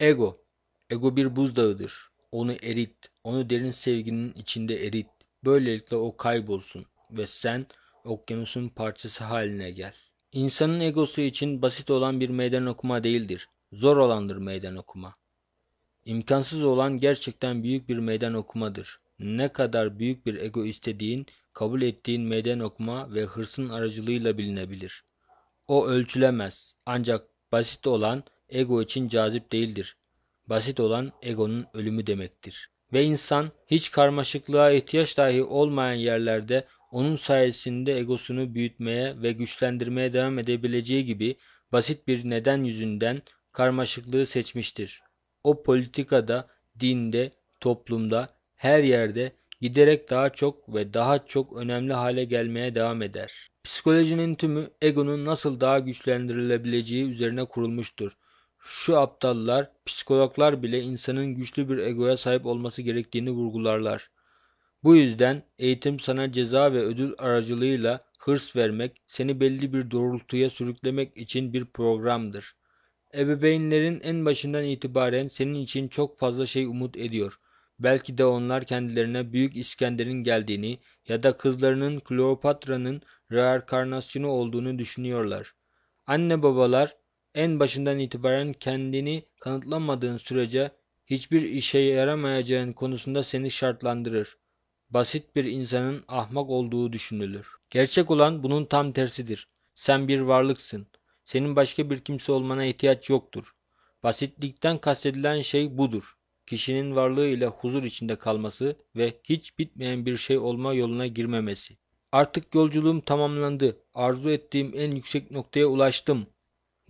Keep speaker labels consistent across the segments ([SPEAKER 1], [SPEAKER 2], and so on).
[SPEAKER 1] Ego. Ego bir buzdağıdır. Onu erit. Onu derin sevginin içinde erit. Böylelikle o kaybolsun ve sen okyanusun parçası haline gel. İnsanın egosu için basit olan bir meydan okuma değildir. Zor olandır meydan okuma. İmkansız olan gerçekten büyük bir meydan okumadır. Ne kadar büyük bir ego istediğin, kabul ettiğin meydan okuma ve hırsın aracılığıyla bilinebilir. O ölçülemez. Ancak basit olan ego için cazip değildir. Basit olan egonun ölümü demektir. Ve insan hiç karmaşıklığa ihtiyaç dahi olmayan yerlerde onun sayesinde egosunu büyütmeye ve güçlendirmeye devam edebileceği gibi basit bir neden yüzünden karmaşıklığı seçmiştir. O politikada, dinde, toplumda, her yerde giderek daha çok ve daha çok önemli hale gelmeye devam eder. Psikolojinin tümü egonun nasıl daha güçlendirilebileceği üzerine kurulmuştur. Şu aptallar, psikologlar bile insanın güçlü bir egoya sahip olması gerektiğini vurgularlar. Bu yüzden eğitim sana ceza ve ödül aracılığıyla hırs vermek, seni belli bir doğrultuya sürüklemek için bir programdır. Ebeveynlerin en başından itibaren senin için çok fazla şey umut ediyor. Belki de onlar kendilerine Büyük İskender'in geldiğini ya da kızlarının Kleopatra'nın reenkarnasyonu olduğunu düşünüyorlar. Anne babalar en başından itibaren kendini kanıtlamadığın sürece hiçbir işe yaramayacağın konusunda seni şartlandırır. Basit bir insanın ahmak olduğu düşünülür. Gerçek olan bunun tam tersidir. Sen bir varlıksın. Senin başka bir kimse olmana ihtiyaç yoktur. Basitlikten kastedilen şey budur. Kişinin varlığı ile huzur içinde kalması ve hiç bitmeyen bir şey olma yoluna girmemesi. Artık yolculuğum tamamlandı. Arzu ettiğim en yüksek noktaya ulaştım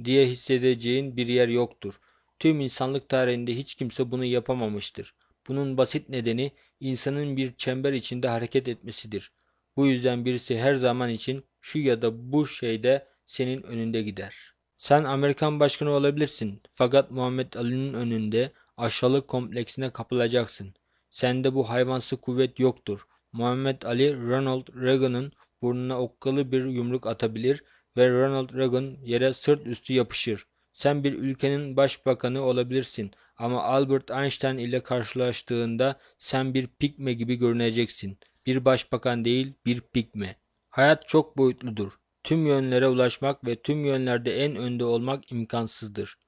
[SPEAKER 1] diye hissedeceğin bir yer yoktur. Tüm insanlık tarihinde hiç kimse bunu yapamamıştır. Bunun basit nedeni insanın bir çember içinde hareket etmesidir. Bu yüzden birisi her zaman için şu ya da bu şeyde senin önünde gider. Sen Amerikan başkanı olabilirsin fakat Muhammed Ali'nin önünde aşağılık kompleksine kapılacaksın. Sende bu hayvansı kuvvet yoktur. Muhammed Ali Ronald Reagan'ın burnuna okkalı bir yumruk atabilir ve Ronald Reagan yere sırt üstü yapışır. Sen bir ülkenin başbakanı olabilirsin ama Albert Einstein ile karşılaştığında sen bir pikme gibi görüneceksin. Bir başbakan değil, bir pikme. Hayat çok boyutludur. Tüm yönlere ulaşmak ve tüm yönlerde en önde olmak imkansızdır.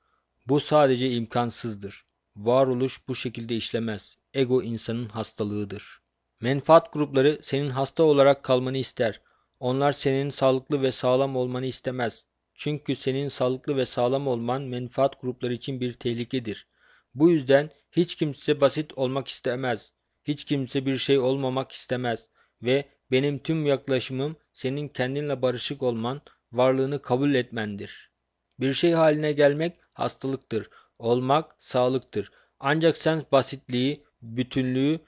[SPEAKER 1] Bu sadece imkansızdır. Varoluş bu şekilde işlemez. Ego insanın hastalığıdır. Menfaat grupları senin hasta olarak kalmanı ister. Onlar senin sağlıklı ve sağlam olmanı istemez. Çünkü senin sağlıklı ve sağlam olman menfaat grupları için bir tehlikedir. Bu yüzden hiç kimse basit olmak istemez. Hiç kimse bir şey olmamak istemez ve benim tüm yaklaşımım senin kendinle barışık olman, varlığını kabul etmendir. Bir şey haline gelmek hastalıktır. Olmak sağlıktır. Ancak sen basitliği, bütünlüğü,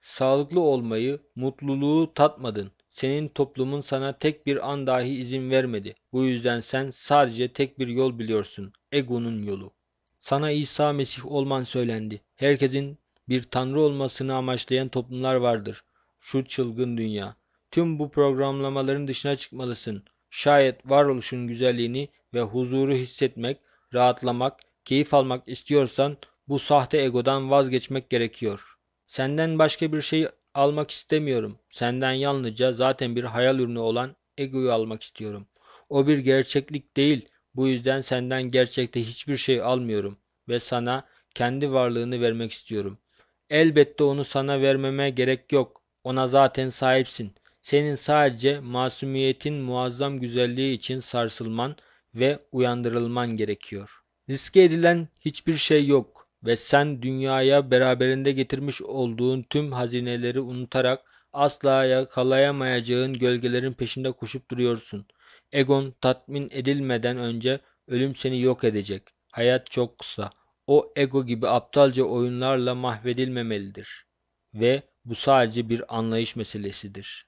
[SPEAKER 1] sağlıklı olmayı, mutluluğu tatmadın. Senin toplumun sana tek bir an dahi izin vermedi. Bu yüzden sen sadece tek bir yol biliyorsun. Egonun yolu. Sana İsa Mesih olman söylendi. Herkesin bir tanrı olmasını amaçlayan toplumlar vardır. Şu çılgın dünya. Tüm bu programlamaların dışına çıkmalısın. Şayet varoluşun güzelliğini ve huzuru hissetmek, rahatlamak, keyif almak istiyorsan bu sahte egodan vazgeçmek gerekiyor. Senden başka bir şey almak istemiyorum. Senden yalnızca zaten bir hayal ürünü olan egoyu almak istiyorum. O bir gerçeklik değil. Bu yüzden senden gerçekte hiçbir şey almıyorum ve sana kendi varlığını vermek istiyorum. Elbette onu sana vermeme gerek yok. Ona zaten sahipsin. Senin sadece masumiyetin muazzam güzelliği için sarsılman ve uyandırılman gerekiyor. Riske edilen hiçbir şey yok ve sen dünyaya beraberinde getirmiş olduğun tüm hazineleri unutarak asla yakalayamayacağın gölgelerin peşinde koşup duruyorsun. Egon tatmin edilmeden önce ölüm seni yok edecek. Hayat çok kısa. O ego gibi aptalca oyunlarla mahvedilmemelidir. Ve bu sadece bir anlayış meselesidir.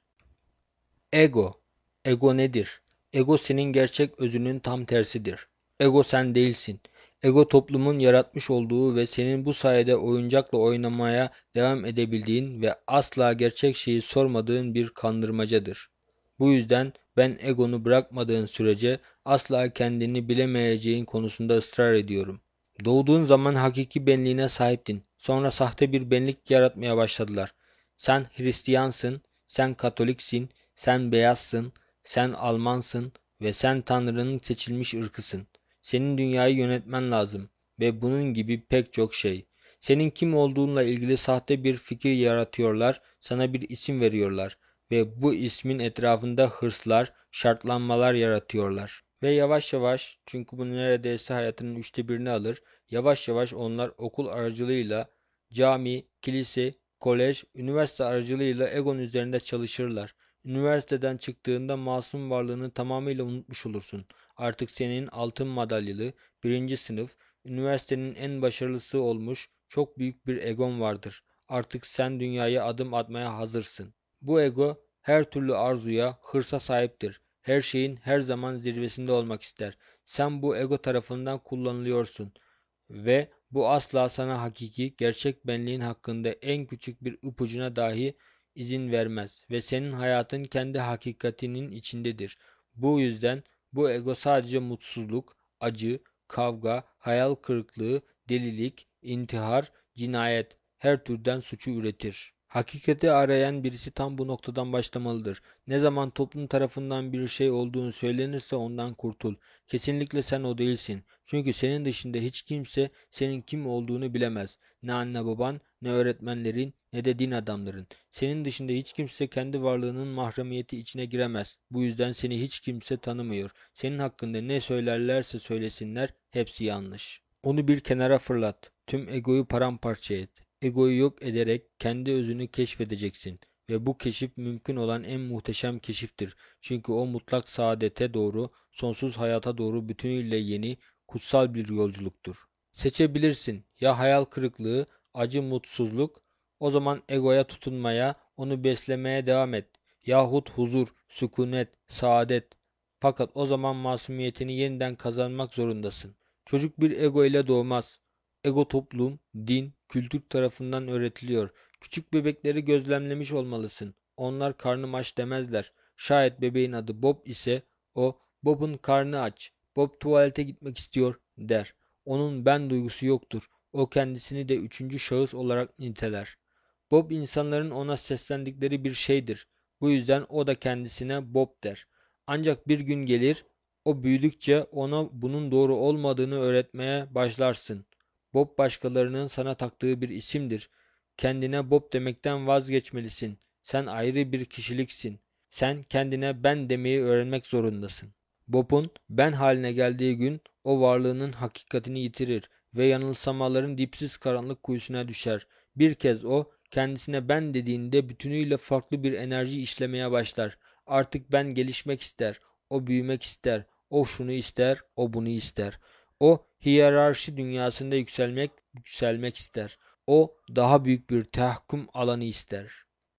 [SPEAKER 1] Ego. Ego nedir? Ego senin gerçek özünün tam tersidir. Ego sen değilsin. Ego toplumun yaratmış olduğu ve senin bu sayede oyuncakla oynamaya devam edebildiğin ve asla gerçek şeyi sormadığın bir kandırmacadır. Bu yüzden ben egonu bırakmadığın sürece asla kendini bilemeyeceğin konusunda ısrar ediyorum. Doğduğun zaman hakiki benliğine sahiptin. Sonra sahte bir benlik yaratmaya başladılar. Sen Hristiyansın, sen Katoliksin, sen beyazsın, sen Almansın ve sen Tanrı'nın seçilmiş ırkısın. Senin dünyayı yönetmen lazım ve bunun gibi pek çok şey. Senin kim olduğunla ilgili sahte bir fikir yaratıyorlar, sana bir isim veriyorlar ve bu ismin etrafında hırslar, şartlanmalar yaratıyorlar. Ve yavaş yavaş, çünkü bu neredeyse hayatının üçte birini alır, yavaş yavaş onlar okul aracılığıyla cami, kilise, kolej, üniversite aracılığıyla egon üzerinde çalışırlar. Üniversiteden çıktığında masum varlığını tamamıyla unutmuş olursun. Artık senin altın madalyalı, birinci sınıf, üniversitenin en başarılısı olmuş, çok büyük bir egon vardır. Artık sen dünyaya adım atmaya hazırsın. Bu ego her türlü arzuya, hırsa sahiptir. Her şeyin her zaman zirvesinde olmak ister. Sen bu ego tarafından kullanılıyorsun ve bu asla sana hakiki, gerçek benliğin hakkında en küçük bir ipucuna dahi izin vermez ve senin hayatın kendi hakikatinin içindedir. Bu yüzden bu ego sadece mutsuzluk, acı, kavga, hayal kırıklığı, delilik, intihar, cinayet, her türden suçu üretir. Hakikati arayan birisi tam bu noktadan başlamalıdır. Ne zaman toplum tarafından bir şey olduğunu söylenirse ondan kurtul. Kesinlikle sen o değilsin. Çünkü senin dışında hiç kimse senin kim olduğunu bilemez. Ne anne baban, ne öğretmenlerin, ne de din adamların. Senin dışında hiç kimse kendi varlığının mahremiyeti içine giremez. Bu yüzden seni hiç kimse tanımıyor. Senin hakkında ne söylerlerse söylesinler hepsi yanlış. Onu bir kenara fırlat. Tüm egoyu paramparça et. Egoyu yok ederek kendi özünü keşfedeceksin ve bu keşif mümkün olan en muhteşem keşiftir. Çünkü o mutlak saadete doğru, sonsuz hayata doğru bütünüyle yeni, kutsal bir yolculuktur. Seçebilirsin ya hayal kırıklığı, acı mutsuzluk, o zaman egoya tutunmaya, onu beslemeye devam et. Yahut huzur, sükunet, saadet. Fakat o zaman masumiyetini yeniden kazanmak zorundasın. Çocuk bir ego ile doğmaz. Ego toplum, din, kültür tarafından öğretiliyor. Küçük bebekleri gözlemlemiş olmalısın. Onlar karnım aç demezler. Şayet bebeğin adı Bob ise o Bob'un karnı aç. Bob tuvalete gitmek istiyor der. Onun ben duygusu yoktur. O kendisini de üçüncü şahıs olarak niteler. Bob insanların ona seslendikleri bir şeydir. Bu yüzden o da kendisine Bob der. Ancak bir gün gelir, o büyüdükçe ona bunun doğru olmadığını öğretmeye başlarsın. Bob başkalarının sana taktığı bir isimdir. Kendine Bob demekten vazgeçmelisin. Sen ayrı bir kişiliksin. Sen kendine ben demeyi öğrenmek zorundasın. Bob'un ben haline geldiği gün o varlığının hakikatini yitirir ve yanılsamaların dipsiz karanlık kuyusuna düşer. Bir kez o kendisine ben dediğinde bütünüyle farklı bir enerji işlemeye başlar. Artık ben gelişmek ister, o büyümek ister, o şunu ister, o bunu ister. O hiyerarşi dünyasında yükselmek, yükselmek ister. O daha büyük bir tahkim alanı ister.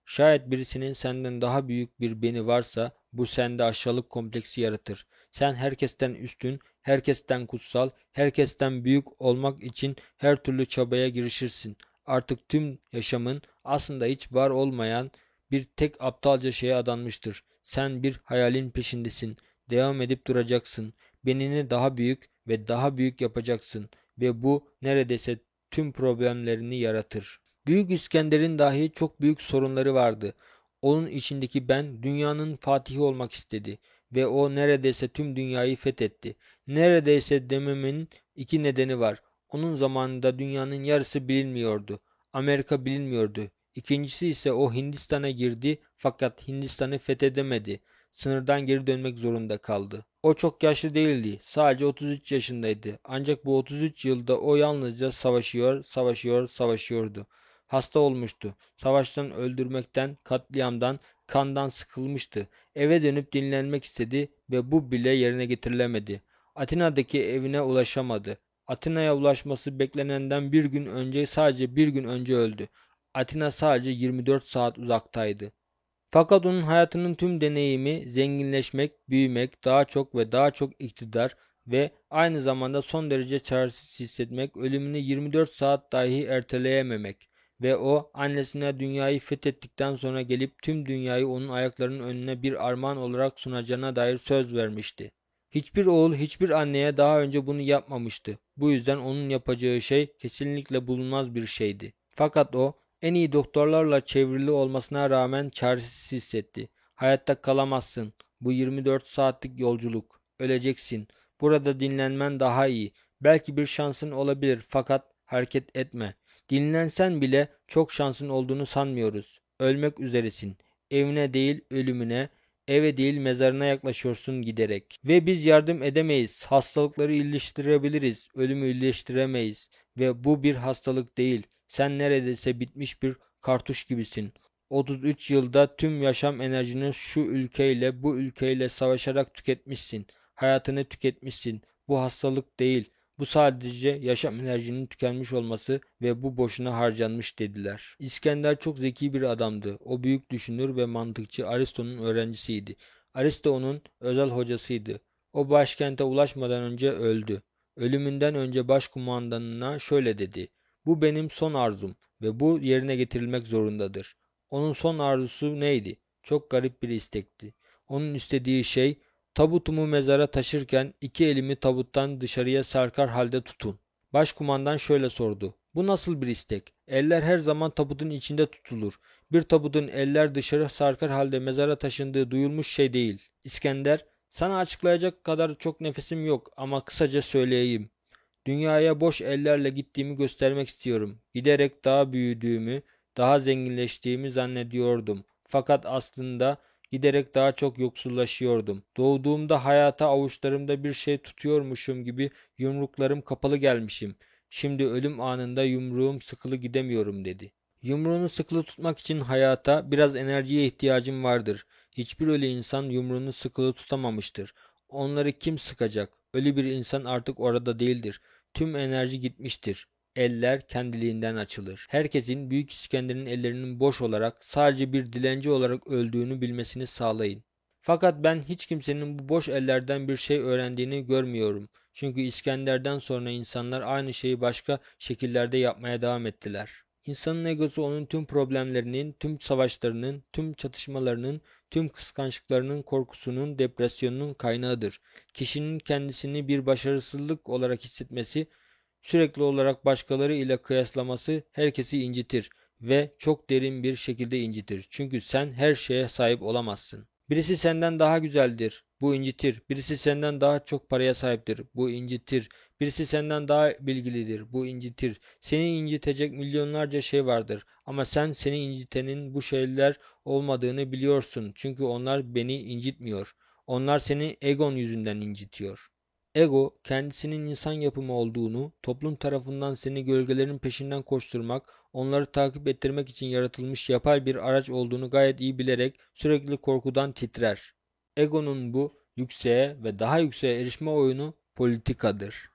[SPEAKER 1] Şayet birisinin senden daha büyük bir beni varsa bu sende aşağılık kompleksi yaratır. Sen herkesten üstün, herkesten kutsal, herkesten büyük olmak için her türlü çabaya girişirsin. Artık tüm yaşamın aslında hiç var olmayan bir tek aptalca şeye adanmıştır. Sen bir hayalin peşindesin. Devam edip duracaksın. Benini daha büyük ve daha büyük yapacaksın ve bu neredeyse tüm problemlerini yaratır. Büyük İskender'in dahi çok büyük sorunları vardı. Onun içindeki ben dünyanın fatihi olmak istedi ve o neredeyse tüm dünyayı fethetti. Neredeyse dememin iki nedeni var. Onun zamanında dünyanın yarısı bilinmiyordu. Amerika bilinmiyordu. İkincisi ise o Hindistan'a girdi fakat Hindistan'ı fethedemedi. Sınırdan geri dönmek zorunda kaldı. O çok yaşlı değildi. Sadece 33 yaşındaydı. Ancak bu 33 yılda o yalnızca savaşıyor, savaşıyor, savaşıyordu. Hasta olmuştu. Savaştan öldürmekten, katliamdan, kandan sıkılmıştı. Eve dönüp dinlenmek istedi ve bu bile yerine getirilemedi. Atina'daki evine ulaşamadı. Atina'ya ulaşması beklenenden bir gün önce sadece bir gün önce öldü. Atina sadece 24 saat uzaktaydı. Fakat onun hayatının tüm deneyimi zenginleşmek, büyümek, daha çok ve daha çok iktidar ve aynı zamanda son derece çaresiz hissetmek, ölümünü 24 saat dahi erteleyememek ve o annesine dünyayı fethettikten sonra gelip tüm dünyayı onun ayaklarının önüne bir armağan olarak sunacağına dair söz vermişti. Hiçbir oğul hiçbir anneye daha önce bunu yapmamıştı. Bu yüzden onun yapacağı şey kesinlikle bulunmaz bir şeydi. Fakat o en iyi doktorlarla çevrili olmasına rağmen çaresiz hissetti. Hayatta kalamazsın. Bu 24 saatlik yolculuk. Öleceksin. Burada dinlenmen daha iyi. Belki bir şansın olabilir fakat hareket etme. Dinlensen bile çok şansın olduğunu sanmıyoruz. Ölmek üzeresin. Evine değil ölümüne, eve değil mezarına yaklaşıyorsun giderek. Ve biz yardım edemeyiz. Hastalıkları iyileştirebiliriz. Ölümü iyileştiremeyiz. Ve bu bir hastalık değil. Sen neredeyse bitmiş bir kartuş gibisin. 33 yılda tüm yaşam enerjini şu ülkeyle bu ülkeyle savaşarak tüketmişsin. Hayatını tüketmişsin. Bu hastalık değil. Bu sadece yaşam enerjinin tükenmiş olması ve bu boşuna harcanmış dediler. İskender çok zeki bir adamdı. O büyük düşünür ve mantıkçı Aristo'nun öğrencisiydi. Aristo onun özel hocasıydı. O başkente ulaşmadan önce öldü. Ölümünden önce başkumandanına şöyle dedi. Bu benim son arzum ve bu yerine getirilmek zorundadır. Onun son arzusu neydi? Çok garip bir istekti. Onun istediği şey tabutumu mezara taşırken iki elimi tabuttan dışarıya sarkar halde tutun. Başkumandan şöyle sordu. Bu nasıl bir istek? Eller her zaman tabutun içinde tutulur. Bir tabutun eller dışarı sarkar halde mezara taşındığı duyulmuş şey değil. İskender, sana açıklayacak kadar çok nefesim yok ama kısaca söyleyeyim. Dünyaya boş ellerle gittiğimi göstermek istiyorum. Giderek daha büyüdüğümü, daha zenginleştiğimi zannediyordum. Fakat aslında giderek daha çok yoksullaşıyordum. Doğduğumda hayata avuçlarımda bir şey tutuyormuşum gibi yumruklarım kapalı gelmişim. Şimdi ölüm anında yumruğum sıkılı gidemiyorum dedi. Yumruğunu sıkılı tutmak için hayata biraz enerjiye ihtiyacım vardır. Hiçbir ölü insan yumruğunu sıkılı tutamamıştır. Onları kim sıkacak? Ölü bir insan artık orada değildir. Tüm enerji gitmiştir. Eller kendiliğinden açılır. Herkesin Büyük İskender'in ellerinin boş olarak sadece bir dilenci olarak öldüğünü bilmesini sağlayın. Fakat ben hiç kimsenin bu boş ellerden bir şey öğrendiğini görmüyorum. Çünkü İskender'den sonra insanlar aynı şeyi başka şekillerde yapmaya devam ettiler. İnsanın egosu onun tüm problemlerinin, tüm savaşlarının, tüm çatışmalarının, tüm kıskançlıklarının, korkusunun, depresyonunun kaynağıdır. Kişinin kendisini bir başarısızlık olarak hissetmesi, sürekli olarak başkaları ile kıyaslaması herkesi incitir ve çok derin bir şekilde incitir. Çünkü sen her şeye sahip olamazsın. Birisi senden daha güzeldir. Bu incitir. Birisi senden daha çok paraya sahiptir. Bu incitir. Birisi senden daha bilgilidir. Bu incitir. Seni incitecek milyonlarca şey vardır. Ama sen seni incitenin bu şeyler olmadığını biliyorsun. Çünkü onlar beni incitmiyor. Onlar seni egon yüzünden incitiyor. Ego, kendisinin insan yapımı olduğunu, toplum tarafından seni gölgelerin peşinden koşturmak, onları takip ettirmek için yaratılmış yapay bir araç olduğunu gayet iyi bilerek sürekli korkudan titrer. Ego'nun bu yükseğe ve daha yükseğe erişme oyunu politikadır.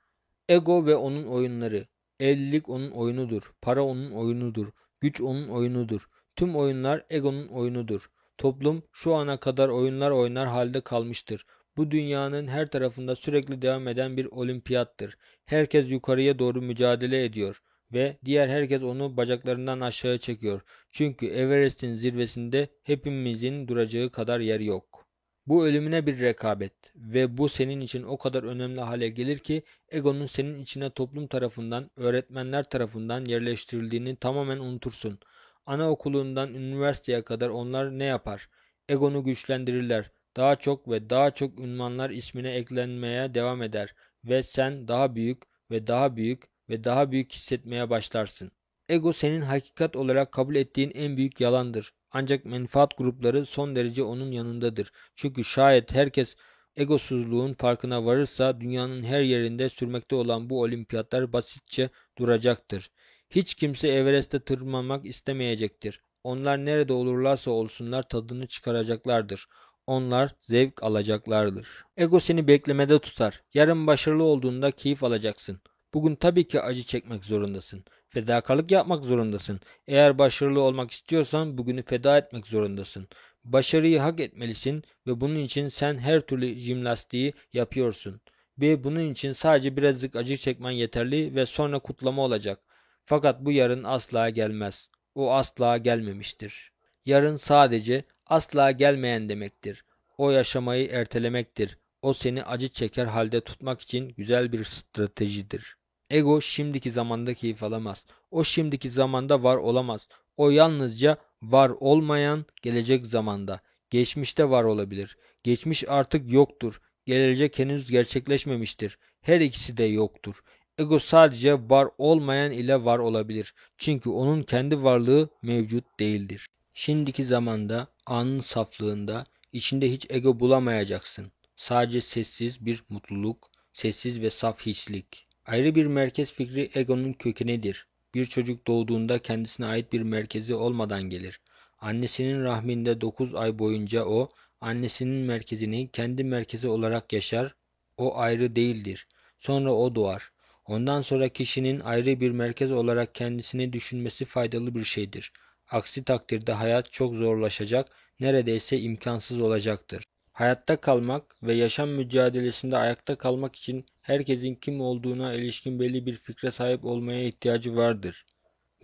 [SPEAKER 1] Ego ve onun oyunları. Evlilik onun oyunudur. Para onun oyunudur. Güç onun oyunudur. Tüm oyunlar egonun oyunudur. Toplum şu ana kadar oyunlar oynar halde kalmıştır. Bu dünyanın her tarafında sürekli devam eden bir olimpiyattır. Herkes yukarıya doğru mücadele ediyor ve diğer herkes onu bacaklarından aşağı çekiyor. Çünkü Everest'in zirvesinde hepimizin duracağı kadar yer yok. Bu ölümüne bir rekabet ve bu senin için o kadar önemli hale gelir ki egonun senin içine toplum tarafından, öğretmenler tarafından yerleştirildiğini tamamen unutursun. Anaokulundan üniversiteye kadar onlar ne yapar? Egonu güçlendirirler. Daha çok ve daha çok ünvanlar ismine eklenmeye devam eder ve sen daha büyük ve daha büyük ve daha büyük hissetmeye başlarsın. Ego senin hakikat olarak kabul ettiğin en büyük yalandır. Ancak menfaat grupları son derece onun yanındadır. Çünkü şayet herkes egosuzluğun farkına varırsa dünyanın her yerinde sürmekte olan bu olimpiyatlar basitçe duracaktır. Hiç kimse Everest'e tırmanmak istemeyecektir. Onlar nerede olurlarsa olsunlar tadını çıkaracaklardır. Onlar zevk alacaklardır. Ego seni beklemede tutar. Yarın başarılı olduğunda keyif alacaksın. Bugün tabii ki acı çekmek zorundasın. Fedakarlık yapmak zorundasın. Eğer başarılı olmak istiyorsan bugünü feda etmek zorundasın. Başarıyı hak etmelisin ve bunun için sen her türlü jimnastiği yapıyorsun. Ve bunun için sadece birazcık acı çekmen yeterli ve sonra kutlama olacak. Fakat bu yarın asla gelmez. O asla gelmemiştir. Yarın sadece asla gelmeyen demektir. O yaşamayı ertelemektir. O seni acı çeker halde tutmak için güzel bir stratejidir. Ego şimdiki zamanda keyif alamaz. O şimdiki zamanda var olamaz. O yalnızca var olmayan gelecek zamanda, geçmişte var olabilir. Geçmiş artık yoktur. Gelecek henüz gerçekleşmemiştir. Her ikisi de yoktur. Ego sadece var olmayan ile var olabilir. Çünkü onun kendi varlığı mevcut değildir. Şimdiki zamanda, anın saflığında, içinde hiç ego bulamayacaksın. Sadece sessiz bir mutluluk, sessiz ve saf hiçlik. Ayrı bir merkez fikri egonun kökenidir. Bir çocuk doğduğunda kendisine ait bir merkezi olmadan gelir. Annesinin rahminde 9 ay boyunca o, annesinin merkezini kendi merkezi olarak yaşar. O ayrı değildir. Sonra o doğar. Ondan sonra kişinin ayrı bir merkez olarak kendisini düşünmesi faydalı bir şeydir. Aksi takdirde hayat çok zorlaşacak, neredeyse imkansız olacaktır. Hayatta kalmak ve yaşam mücadelesinde ayakta kalmak için herkesin kim olduğuna ilişkin belli bir fikre sahip olmaya ihtiyacı vardır.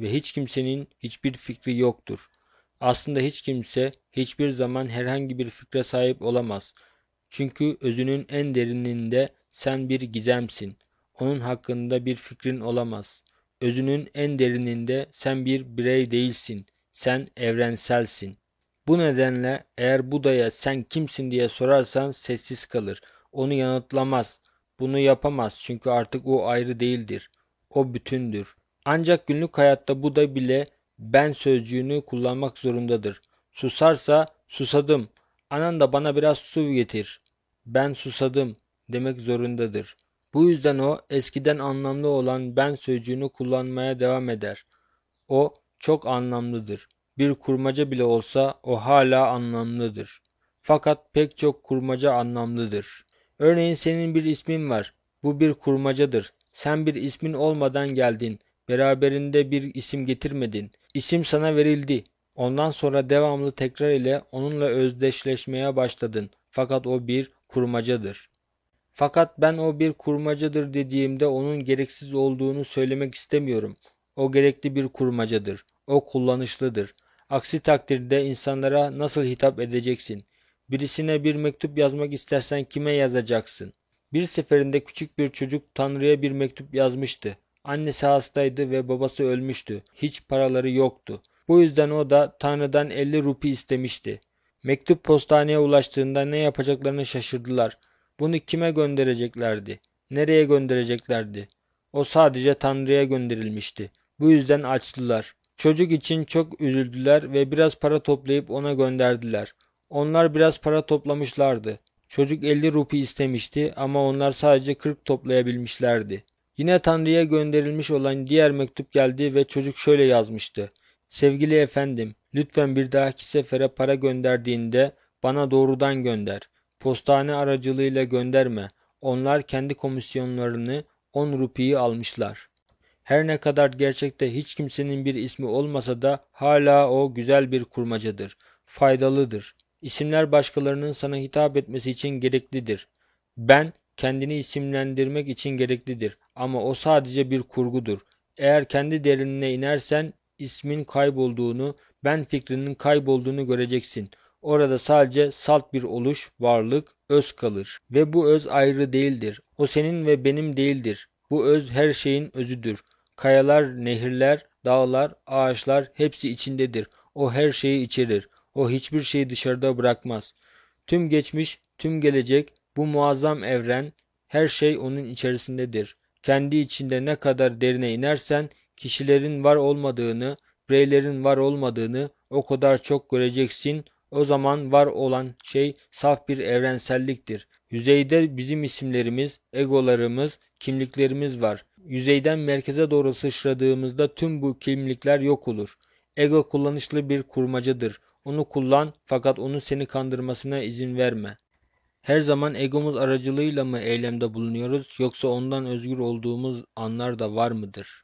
[SPEAKER 1] Ve hiç kimsenin hiçbir fikri yoktur. Aslında hiç kimse hiçbir zaman herhangi bir fikre sahip olamaz. Çünkü özünün en derininde sen bir gizemsin. Onun hakkında bir fikrin olamaz. Özünün en derininde sen bir birey değilsin. Sen evrenselsin. Bu nedenle eğer Buda'ya sen kimsin diye sorarsan sessiz kalır. Onu yanıtlamaz. Bunu yapamaz çünkü artık o ayrı değildir. O bütündür. Ancak günlük hayatta Buda bile ben sözcüğünü kullanmak zorundadır. Susarsa susadım. Anan da bana biraz su getir. Ben susadım demek zorundadır. Bu yüzden o eskiden anlamlı olan ben sözcüğünü kullanmaya devam eder. O çok anlamlıdır. Bir kurmaca bile olsa o hala anlamlıdır. Fakat pek çok kurmaca anlamlıdır. Örneğin senin bir ismin var. Bu bir kurmacadır. Sen bir ismin olmadan geldin. Beraberinde bir isim getirmedin. İsim sana verildi. Ondan sonra devamlı tekrar ile onunla özdeşleşmeye başladın. Fakat o bir kurmacadır. Fakat ben o bir kurmacadır dediğimde onun gereksiz olduğunu söylemek istemiyorum. O gerekli bir kurmacadır. O kullanışlıdır. Aksi takdirde insanlara nasıl hitap edeceksin? Birisine bir mektup yazmak istersen kime yazacaksın? Bir seferinde küçük bir çocuk Tanrı'ya bir mektup yazmıştı. Annesi hastaydı ve babası ölmüştü. Hiç paraları yoktu. Bu yüzden o da Tanrı'dan 50 rupi istemişti. Mektup postaneye ulaştığında ne yapacaklarını şaşırdılar. Bunu kime göndereceklerdi? Nereye göndereceklerdi? O sadece Tanrı'ya gönderilmişti. Bu yüzden açtılar. Çocuk için çok üzüldüler ve biraz para toplayıp ona gönderdiler. Onlar biraz para toplamışlardı. Çocuk 50 rupi istemişti ama onlar sadece 40 toplayabilmişlerdi. Yine Tanrı'ya gönderilmiş olan diğer mektup geldi ve çocuk şöyle yazmıştı. Sevgili efendim, lütfen bir dahaki sefere para gönderdiğinde bana doğrudan gönder. Postane aracılığıyla gönderme. Onlar kendi komisyonlarını 10 rupiyi almışlar. Her ne kadar gerçekte hiç kimsenin bir ismi olmasa da hala o güzel bir kurmacadır. Faydalıdır. İsimler başkalarının sana hitap etmesi için gereklidir. Ben kendini isimlendirmek için gereklidir ama o sadece bir kurgudur. Eğer kendi derinine inersen ismin kaybolduğunu, ben fikrinin kaybolduğunu göreceksin. Orada sadece salt bir oluş, varlık, öz kalır. Ve bu öz ayrı değildir. O senin ve benim değildir. Bu öz her şeyin özüdür. Kayalar, nehirler, dağlar, ağaçlar hepsi içindedir. O her şeyi içerir. O hiçbir şeyi dışarıda bırakmaz. Tüm geçmiş, tüm gelecek, bu muazzam evren, her şey onun içerisindedir. Kendi içinde ne kadar derine inersen, kişilerin var olmadığını, bireylerin var olmadığını o kadar çok göreceksin. O zaman var olan şey saf bir evrenselliktir. Yüzeyde bizim isimlerimiz, egolarımız, kimliklerimiz var. Yüzeyden merkeze doğru sıçradığımızda tüm bu kimlikler yok olur. Ego kullanışlı bir kurmacadır. Onu kullan fakat onu seni kandırmasına izin verme. Her zaman egomuz aracılığıyla mı eylemde bulunuyoruz yoksa ondan özgür olduğumuz anlar da var mıdır?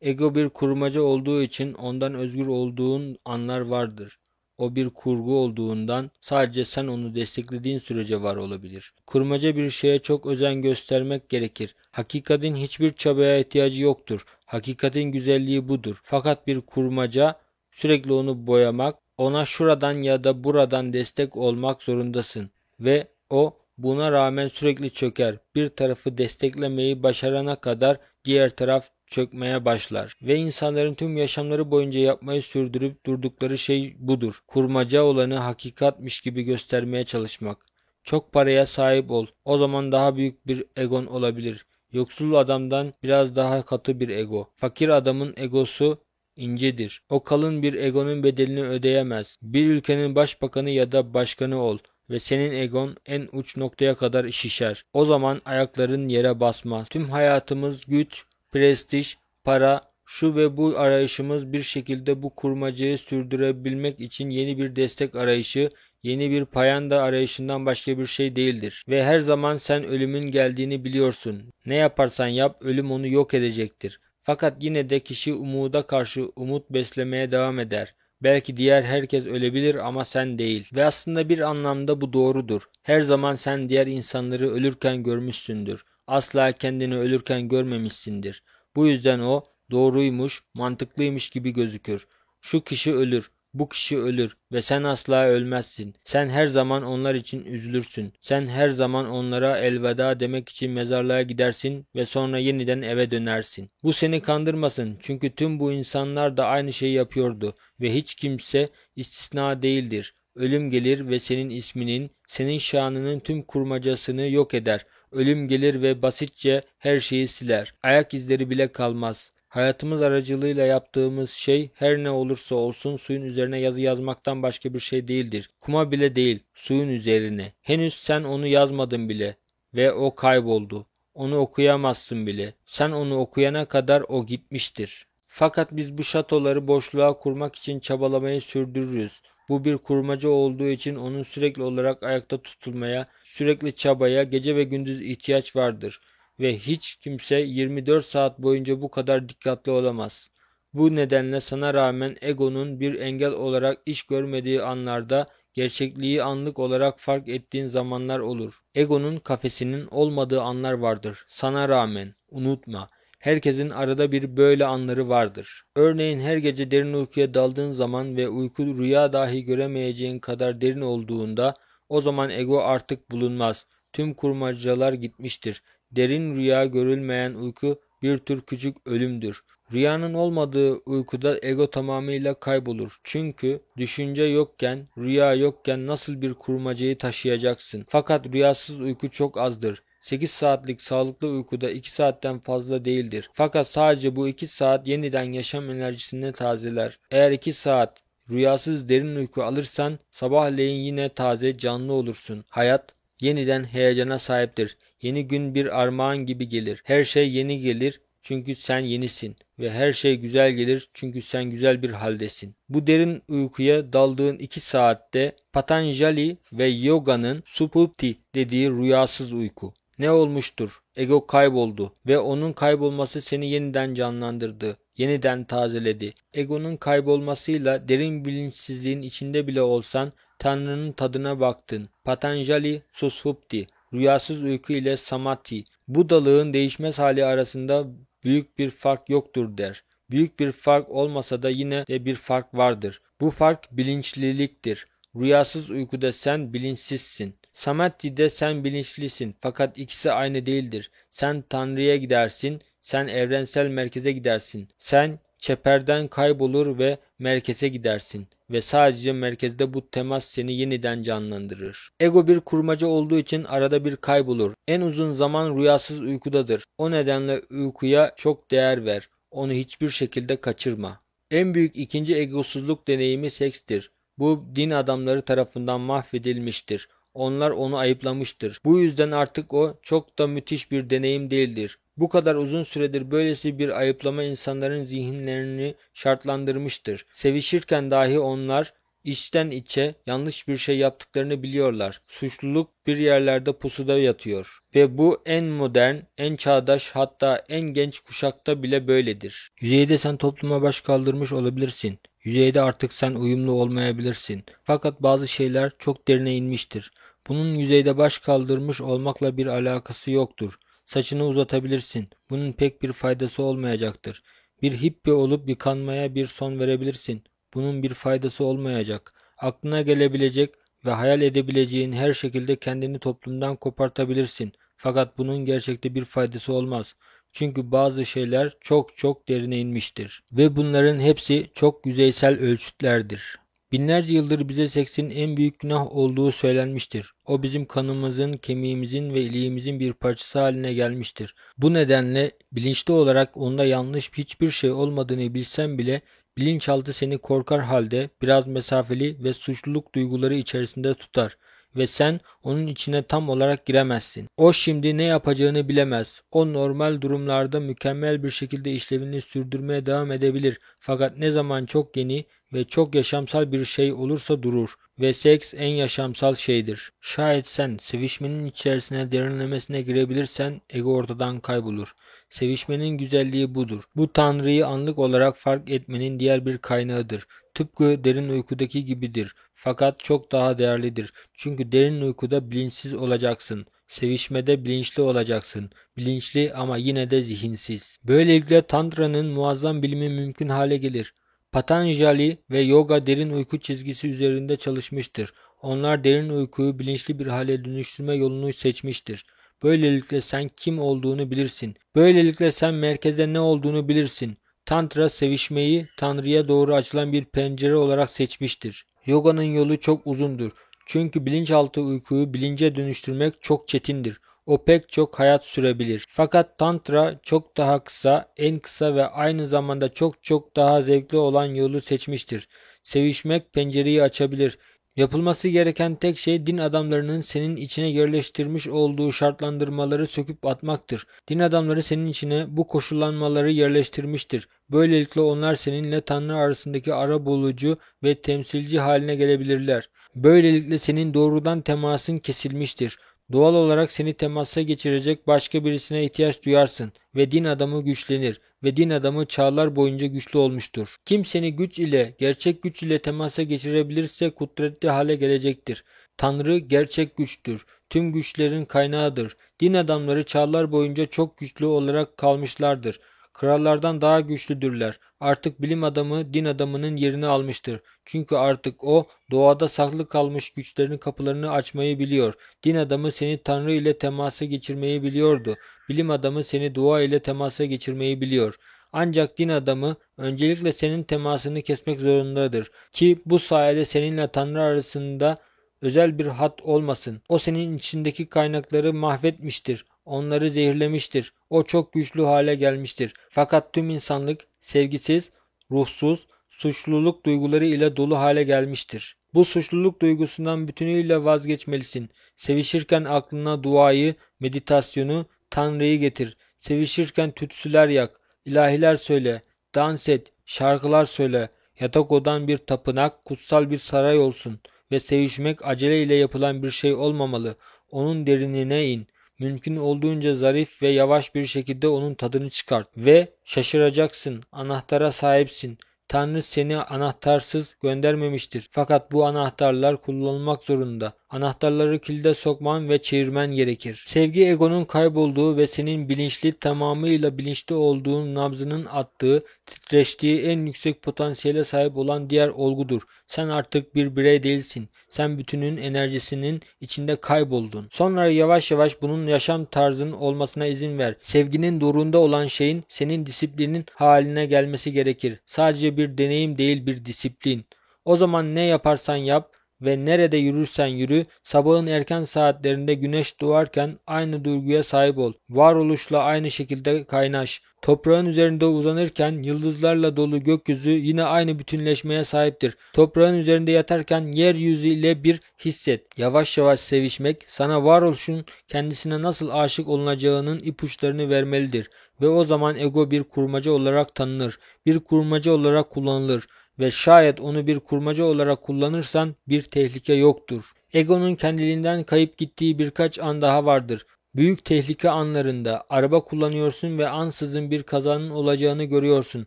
[SPEAKER 1] Ego bir kurmaca olduğu için ondan özgür olduğun anlar vardır. O bir kurgu olduğundan sadece sen onu desteklediğin sürece var olabilir. Kurmaca bir şeye çok özen göstermek gerekir. Hakikatin hiçbir çabaya ihtiyacı yoktur. Hakikatin güzelliği budur. Fakat bir kurmaca sürekli onu boyamak, ona şuradan ya da buradan destek olmak zorundasın ve o Buna rağmen sürekli çöker. Bir tarafı desteklemeyi başarana kadar diğer taraf çökmeye başlar. Ve insanların tüm yaşamları boyunca yapmayı sürdürüp durdukları şey budur. Kurmaca olanı hakikatmiş gibi göstermeye çalışmak. Çok paraya sahip ol. O zaman daha büyük bir egon olabilir. Yoksul adamdan biraz daha katı bir ego. Fakir adamın egosu incedir. O kalın bir egonun bedelini ödeyemez. Bir ülkenin başbakanı ya da başkanı ol ve senin egon en uç noktaya kadar şişer. O zaman ayakların yere basmaz. Tüm hayatımız güç, prestij, para, şu ve bu arayışımız bir şekilde bu kurmacayı sürdürebilmek için yeni bir destek arayışı, yeni bir payanda arayışından başka bir şey değildir. Ve her zaman sen ölümün geldiğini biliyorsun. Ne yaparsan yap ölüm onu yok edecektir. Fakat yine de kişi umuda karşı umut beslemeye devam eder. Belki diğer herkes ölebilir ama sen değil. Ve aslında bir anlamda bu doğrudur. Her zaman sen diğer insanları ölürken görmüşsündür. Asla kendini ölürken görmemişsindir. Bu yüzden o doğruymuş, mantıklıymış gibi gözükür. Şu kişi ölür, bu kişi ölür ve sen asla ölmezsin. Sen her zaman onlar için üzülürsün. Sen her zaman onlara elveda demek için mezarlığa gidersin ve sonra yeniden eve dönersin. Bu seni kandırmasın çünkü tüm bu insanlar da aynı şeyi yapıyordu ve hiç kimse istisna değildir. Ölüm gelir ve senin isminin, senin şanının tüm kurmacasını yok eder. Ölüm gelir ve basitçe her şeyi siler. Ayak izleri bile kalmaz. Hayatımız aracılığıyla yaptığımız şey her ne olursa olsun suyun üzerine yazı yazmaktan başka bir şey değildir. Kuma bile değil, suyun üzerine. Henüz sen onu yazmadın bile ve o kayboldu. Onu okuyamazsın bile. Sen onu okuyana kadar o gitmiştir. Fakat biz bu şatoları boşluğa kurmak için çabalamayı sürdürürüz. Bu bir kurmaca olduğu için onun sürekli olarak ayakta tutulmaya, sürekli çabaya, gece ve gündüz ihtiyaç vardır ve hiç kimse 24 saat boyunca bu kadar dikkatli olamaz. Bu nedenle sana rağmen egonun bir engel olarak iş görmediği anlarda gerçekliği anlık olarak fark ettiğin zamanlar olur. Egonun kafesinin olmadığı anlar vardır. Sana rağmen unutma. Herkesin arada bir böyle anları vardır. Örneğin her gece derin uykuya daldığın zaman ve uyku rüya dahi göremeyeceğin kadar derin olduğunda o zaman ego artık bulunmaz. Tüm kurmacalar gitmiştir. Derin rüya görülmeyen uyku bir tür küçük ölümdür. Rüyanın olmadığı uykuda ego tamamıyla kaybolur. Çünkü düşünce yokken, rüya yokken nasıl bir kurmacayı taşıyacaksın? Fakat rüyasız uyku çok azdır. 8 saatlik sağlıklı uykuda 2 saatten fazla değildir. Fakat sadece bu 2 saat yeniden yaşam enerjisini tazeler. Eğer 2 saat rüyasız derin uyku alırsan sabahleyin yine taze canlı olursun. Hayat yeniden heyecana sahiptir. Yeni gün bir armağan gibi gelir. Her şey yeni gelir çünkü sen yenisin ve her şey güzel gelir çünkü sen güzel bir haldesin. Bu derin uykuya daldığın iki saatte Patanjali ve Yoga'nın Supupti dediği rüyasız uyku. Ne olmuştur? Ego kayboldu ve onun kaybolması seni yeniden canlandırdı, yeniden tazeledi. Egonun kaybolmasıyla derin bilinçsizliğin içinde bile olsan Tanrı'nın tadına baktın. Patanjali Sushupti rüyasız uyku ile samati, bu dalığın değişmez hali arasında büyük bir fark yoktur der. Büyük bir fark olmasa da yine de bir fark vardır. Bu fark bilinçliliktir. Rüyasız uykuda sen bilinçsizsin. Samadhi'de sen bilinçlisin fakat ikisi aynı değildir. Sen Tanrı'ya gidersin, sen evrensel merkeze gidersin. Sen çeperden kaybolur ve merkeze gidersin ve sadece merkezde bu temas seni yeniden canlandırır. Ego bir kurmaca olduğu için arada bir kaybolur. En uzun zaman rüyasız uykudadır. O nedenle uykuya çok değer ver. Onu hiçbir şekilde kaçırma. En büyük ikinci egosuzluk deneyimi sekstir. Bu din adamları tarafından mahvedilmiştir. Onlar onu ayıplamıştır. Bu yüzden artık o çok da müthiş bir deneyim değildir. Bu kadar uzun süredir böylesi bir ayıplama insanların zihinlerini şartlandırmıştır. Sevişirken dahi onlar içten içe yanlış bir şey yaptıklarını biliyorlar. Suçluluk bir yerlerde pusuda yatıyor. Ve bu en modern, en çağdaş hatta en genç kuşakta bile böyledir. Yüzeyde sen topluma baş kaldırmış olabilirsin. Yüzeyde artık sen uyumlu olmayabilirsin. Fakat bazı şeyler çok derine inmiştir. Bunun yüzeyde baş kaldırmış olmakla bir alakası yoktur. Saçını uzatabilirsin. Bunun pek bir faydası olmayacaktır. Bir hippi olup yıkanmaya bir son verebilirsin. Bunun bir faydası olmayacak. Aklına gelebilecek ve hayal edebileceğin her şekilde kendini toplumdan kopartabilirsin. Fakat bunun gerçekte bir faydası olmaz. Çünkü bazı şeyler çok çok derine inmiştir. Ve bunların hepsi çok yüzeysel ölçütlerdir. Binlerce yıldır bize seksin en büyük günah olduğu söylenmiştir. O bizim kanımızın, kemiğimizin ve iliğimizin bir parçası haline gelmiştir. Bu nedenle bilinçli olarak onda yanlış hiçbir şey olmadığını bilsen bile bilinçaltı seni korkar halde biraz mesafeli ve suçluluk duyguları içerisinde tutar ve sen onun içine tam olarak giremezsin. O şimdi ne yapacağını bilemez. O normal durumlarda mükemmel bir şekilde işlevini sürdürmeye devam edebilir. Fakat ne zaman çok yeni ve çok yaşamsal bir şey olursa durur ve seks en yaşamsal şeydir. Şayet sen sevişmenin içerisine derinlemesine girebilirsen ego ortadan kaybolur. Sevişmenin güzelliği budur. Bu Tanrı'yı anlık olarak fark etmenin diğer bir kaynağıdır. Tıpkı derin uykudaki gibidir. Fakat çok daha değerlidir. Çünkü derin uykuda bilinçsiz olacaksın. Sevişmede bilinçli olacaksın. Bilinçli ama yine de zihinsiz. Böylelikle Tantra'nın muazzam bilimi mümkün hale gelir. Patanjali ve yoga derin uyku çizgisi üzerinde çalışmıştır. Onlar derin uykuyu bilinçli bir hale dönüştürme yolunu seçmiştir. Böylelikle sen kim olduğunu bilirsin. Böylelikle sen merkeze ne olduğunu bilirsin. Tantra sevişmeyi Tanrı'ya doğru açılan bir pencere olarak seçmiştir. Yoga'nın yolu çok uzundur. Çünkü bilinçaltı uykuyu bilince dönüştürmek çok çetindir. O pek çok hayat sürebilir. Fakat Tantra çok daha kısa, en kısa ve aynı zamanda çok çok daha zevkli olan yolu seçmiştir. Sevişmek pencereyi açabilir. Yapılması gereken tek şey din adamlarının senin içine yerleştirmiş olduğu şartlandırmaları söküp atmaktır. Din adamları senin içine bu koşullanmaları yerleştirmiştir. Böylelikle onlar seninle Tanrı arasındaki ara bulucu ve temsilci haline gelebilirler. Böylelikle senin doğrudan temasın kesilmiştir. Doğal olarak seni temasa geçirecek başka birisine ihtiyaç duyarsın ve din adamı güçlenir ve din adamı çağlar boyunca güçlü olmuştur. Kim seni güç ile, gerçek güç ile temasa geçirebilirse kudretli hale gelecektir. Tanrı gerçek güçtür. Tüm güçlerin kaynağıdır. Din adamları çağlar boyunca çok güçlü olarak kalmışlardır. Krallardan daha güçlüdürler. Artık bilim adamı din adamının yerini almıştır. Çünkü artık o doğada saklı kalmış güçlerin kapılarını açmayı biliyor. Din adamı seni Tanrı ile temasa geçirmeyi biliyordu. Bilim adamı seni dua ile temasa geçirmeyi biliyor. Ancak din adamı öncelikle senin temasını kesmek zorundadır ki bu sayede seninle Tanrı arasında özel bir hat olmasın. O senin içindeki kaynakları mahvetmiştir. Onları zehirlemiştir. O çok güçlü hale gelmiştir. Fakat tüm insanlık sevgisiz, ruhsuz, suçluluk duyguları ile dolu hale gelmiştir. Bu suçluluk duygusundan bütünüyle vazgeçmelisin. Sevişirken aklına duayı, meditasyonu, Tanrı'yı getir. Sevişirken tütsüler yak, ilahiler söyle, dans et, şarkılar söyle. Yatak odan bir tapınak, kutsal bir saray olsun ve sevişmek aceleyle yapılan bir şey olmamalı. Onun derinine in. Mümkün olduğunca zarif ve yavaş bir şekilde onun tadını çıkart ve şaşıracaksın. Anahtara sahipsin. Tanrı seni anahtarsız göndermemiştir. Fakat bu anahtarlar kullanılmak zorunda. Anahtarları kilide sokman ve çevirmen gerekir. Sevgi egonun kaybolduğu ve senin bilinçli tamamıyla bilinçli olduğun nabzının attığı, titreştiği en yüksek potansiyele sahip olan diğer olgudur. Sen artık bir birey değilsin. Sen bütünün enerjisinin içinde kayboldun. Sonra yavaş yavaş bunun yaşam tarzın olmasına izin ver. Sevginin doğrunda olan şeyin senin disiplinin haline gelmesi gerekir. Sadece bir deneyim değil bir disiplin. O zaman ne yaparsan yap, ve nerede yürürsen yürü, sabahın erken saatlerinde güneş doğarken aynı duyguya sahip ol. Varoluşla aynı şekilde kaynaş. Toprağın üzerinde uzanırken yıldızlarla dolu gökyüzü yine aynı bütünleşmeye sahiptir. Toprağın üzerinde yatarken yeryüzü ile bir hisset. Yavaş yavaş sevişmek sana varoluşun kendisine nasıl aşık olunacağının ipuçlarını vermelidir. Ve o zaman ego bir kurmaca olarak tanınır. Bir kurmaca olarak kullanılır ve şayet onu bir kurmaca olarak kullanırsan bir tehlike yoktur. Egonun kendiliğinden kayıp gittiği birkaç an daha vardır. Büyük tehlike anlarında araba kullanıyorsun ve ansızın bir kazanın olacağını görüyorsun.